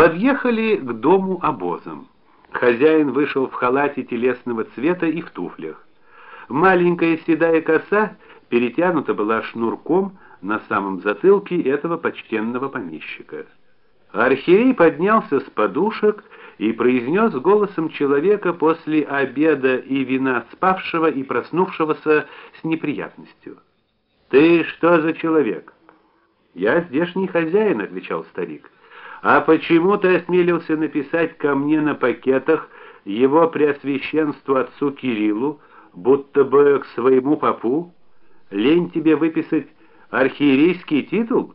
Подъехали к дому обозом. Хозяин вышел в халате телесного цвета и в туфлях. Маленькая седая коса перетянута была шнурком на самом затылке этого почтенного помещика. Архиерей поднялся с подушек и произнес голосом человека после обеда и вина спавшего и проснувшегося с неприятностью: "Ты что за человек?" "Я здешний хозяин", отвечал старик. "А почему ты осмелился написать ко мне на пакетах его преосвященству отцу Кириллу, будто бы к своему попу? Лень тебе выписать архиерейский титул?"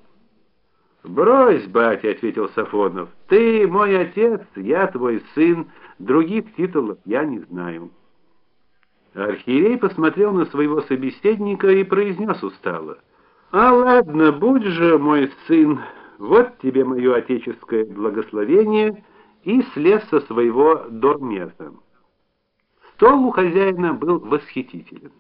Брось, батя, ответил Сафонов. Ты мой отец, я твой сын, других титулов я не знаю. Архиерей посмотрел на своего собеседника и произнес устало: "А ладно, будь же мой сын, вот тебе мое отеческое благословение", и слез со своего дормеза. Стол у хозяина был восхитителен.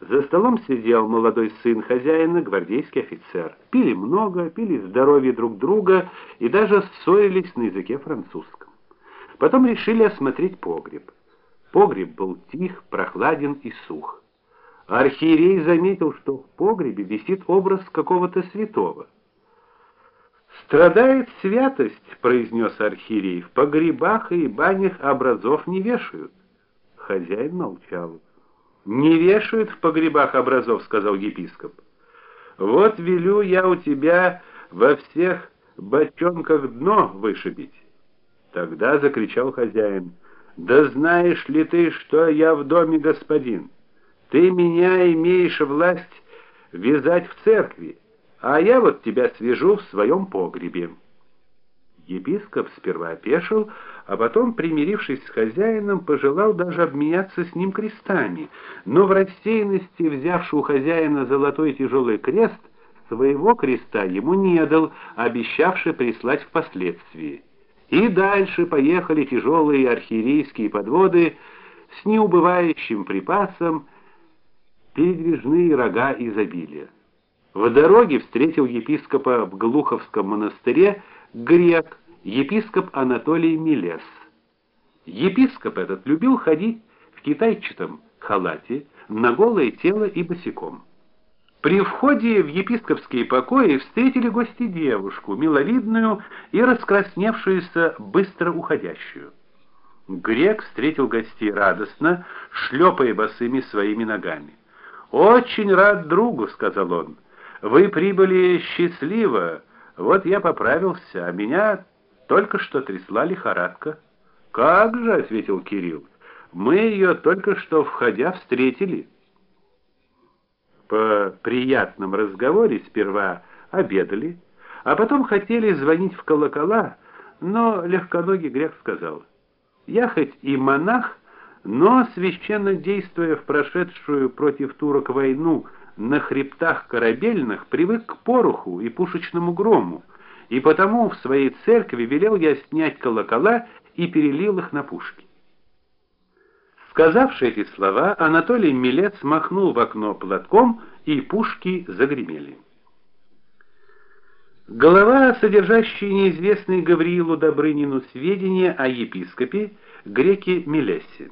За столом сидел молодой сын хозяина, гвардейский офицер. Пили много, пили здоровье друг друга и даже ссорились на языке французском. Потом решили осмотреть погреб. Погреб был тих, прохладен и сух. Архиерей заметил, что в погребе висит образ какого-то святого. Страдает святость, произнес архиерей. В погребах и банях образов не вешают. Хозяин молчал. Не вешают в погребах образов, сказал епископ. Вот велю я у тебя во всех бочонках дно вышибить. Тогда закричал хозяин: "Да знаешь ли ты, что я в доме господин? Ты меня имеешь власть вязать в церкви, а я вот тебя свяжу в своем погребе". Епископ сперва опешил, а потом, примирившись с хозяином, пожелал даже обменяться с ним крестами, но в рассеянности, взявший у хозяина золотой тяжелый крест, своего креста ему не дал, обещавший прислать впоследствии. И дальше поехали тяжелые архиерейские подводы с неубывающим припасом, передвижные рога изобилия. В дороге встретил епископа в Глуховском монастыре грек епископ Анатолий Милес. Епископ этот любил ходить в китайчатом халате, на голое тело и босиком. При входе в епископские покои встретили гости девушку, миловидную и раскрасневшуюся, быстро уходящую. Грек встретил гостей радостно, шлепая босыми своими ногами. "Очень рад другу", сказал он. "Вы прибыли счастливо. Вот я поправился, а меня только что трясла лихорадка. Как же, ответил Кирилл. Мы ее только что входя встретили. По приятном разговоре сперва обедали, а потом хотели звонить в колокола, но легконогий грек сказал: "Я хоть и монах, но священно действуя в прошедшую против турок войну на хребтах корабельных, привык к пороху и пушечному грому и потому в своей церкви велел я снять колокола и перелил их на пушки. Сказавши эти слова, Анатолий Милец махнул в окно платком, и пушки загремели. Голова, содержащая неизвестный Гавриилу Добрынину сведения о епископе греке Милесе.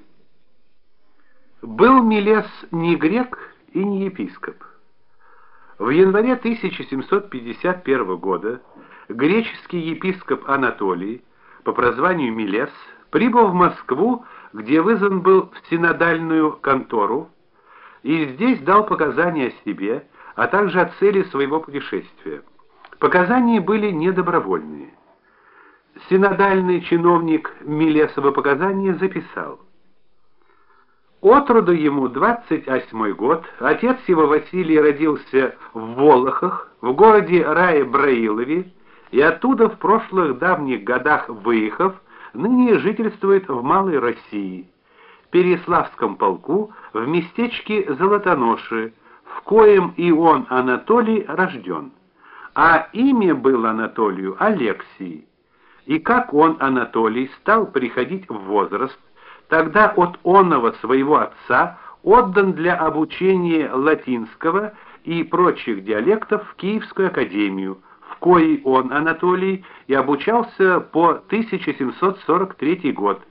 Был Милес не грек и не епископ. В январе 1751 года греческий епископ Анатолий по прозванию Милес прибыл в Москву, где вызван был в синодальную контору, и здесь дал показания о себе, а также о цели своего путешествия. Показания были недобровольные. Синодальный чиновник Милесово показания записал: от роду ему 28 год. Отец его Василий родился в Волохах, в городе Рае-Браилове, и оттуда в прошлых давних годах выехав, ныне жительствует в Малой России, в Переславском полку, в местечке Золотоноши, в коем и он Анатолий рожден. А имя было Анатолию Алексий. И как он Анатолий стал приходить в возраст, тогда от онного своего отца отдан для обучения латинского и прочих диалектов в Киевскую академию в коей он, Анатолий, и обучался по 1743 год.